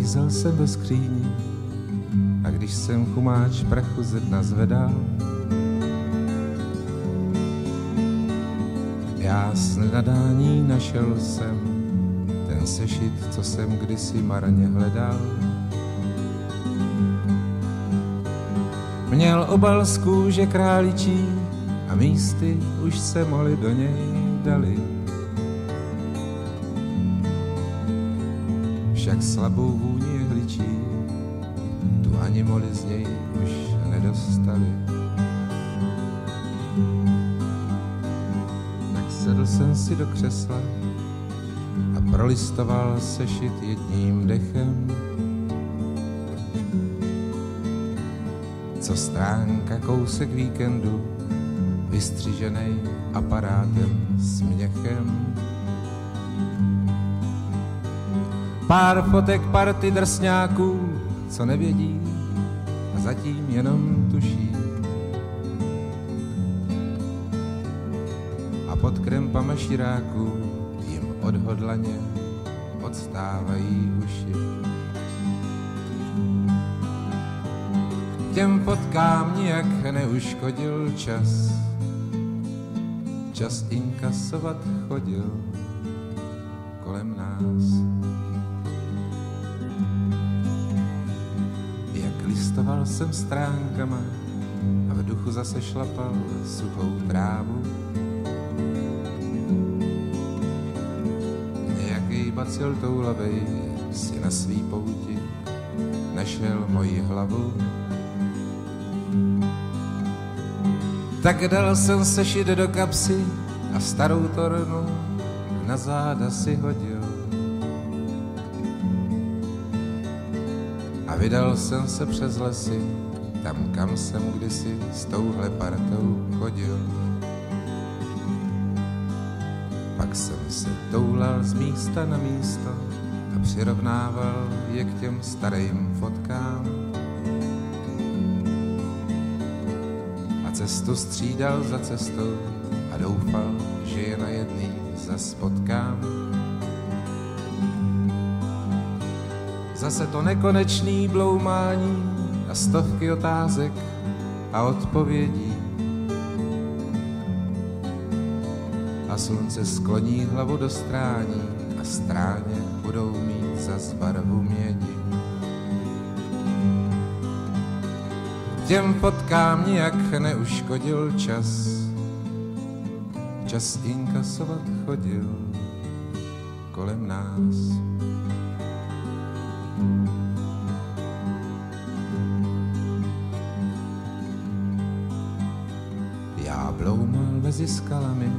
Uklízel jsem ve skříni a když jsem chumáč prachu ze dna zvedal, já s nenadání našel jsem ten sešit, co jsem kdysi marně hledal. Měl obal z kůže králičí a místy už se mohli do něj dali. Však slabou vůni jehličí tu ani moli z něj už nedostali. Tak sedl jsem si do křesla a prolistoval sešit jedním dechem. Co stránka kousek víkendu, vystřižený aparátem směchem. Pár fotek party drsňáků, co nevědí a zatím jenom tuší. A pod krempama širáků jim odhodlaně odstávají uši. Těm fotkám nijak neuškodil čas, čas inkasovat chodil kolem nás. Listoval jsem stránkama a v duchu zase šlapal suchou trávu. Nějaký bacil toulavej si na svý pouti našel moji hlavu. Tak dal jsem sešit do kapsy a starou tornu na záda si hodil. Vydal jsem se přes lesy, tam kam jsem kdysi s touhle partou chodil. Pak jsem se toulal z místa na místo a přirovnával je k těm starým fotkám. A cestu střídal za cestou a doufal, že je na jedný zas potkám. Zase to nekonečný bloumání a stovky otázek a odpovědí. A slunce skloní hlavu do strání a stráně budou mít zas barvu mědi. Těm fotkám nijak neuškodil čas, čas inkasovat chodil kolem nás. Bloumal mezi skalami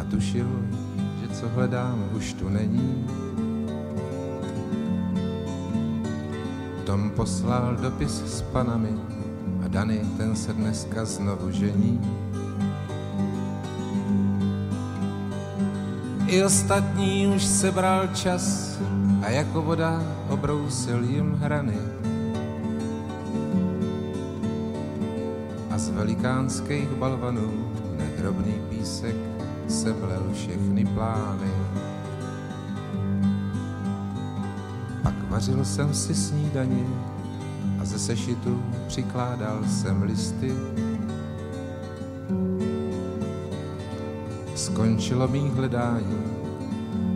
a tušil, že co hledám už tu není. Tom poslal dopis s panami a Dany ten se dneska znovu žení. I ostatní už sebral čas a jako voda obrousil jim hrany. Velikánských balvanů nedrobný písek seblel všechny plány. Pak vařil jsem si snídani a ze sešitu přikládal jsem listy. Skončilo mý hledání,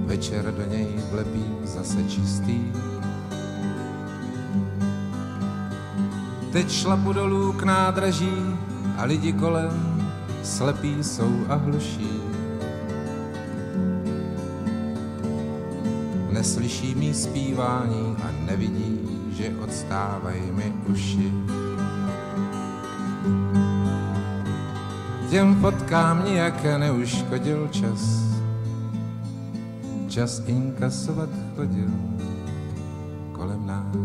večer do něj vlepím zase čistý. Teď šlapu dolů k nádraží a lidi kolem slepí jsou a hluší. Neslyší mý zpívání a nevidí, že odstávají mi uši. Těm fotkám nijak neuškodil čas, čas inkasovat chodil kolem nás.